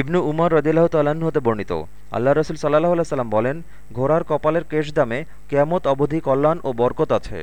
ইবনু উমর রদিল্লাহ তাল্লাহ্ন হতে বর্ণিত। আল্লাহ রসুল সাল্লাহ সাল্লাম বলেন, ঘোড়ার কপালের কেশ দামে কেয়ামত অবধি কল্যাণ ও বরকত আছে।